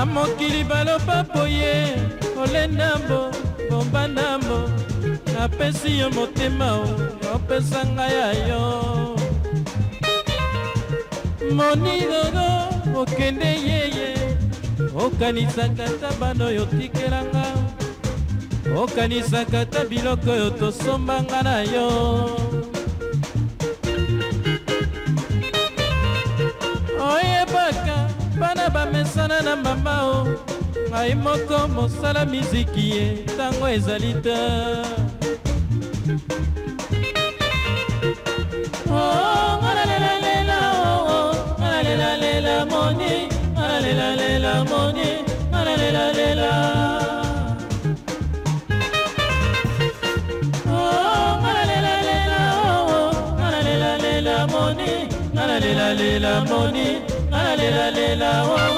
na mokili baloba boye kolendambo bombandambo napesi yo motema o opesa ngai ya yo monilolo okende yeye okanisaka ta bana oyo tikelanga okanisaka ta biloko oyo tosombanga na yo apesana na mama o ngai moko mosala miziki ye ntango ezali te oh, ngalalela moni ngalalelela moni ngalalelela oh, moni, na la la la la moni, na la la la la oh.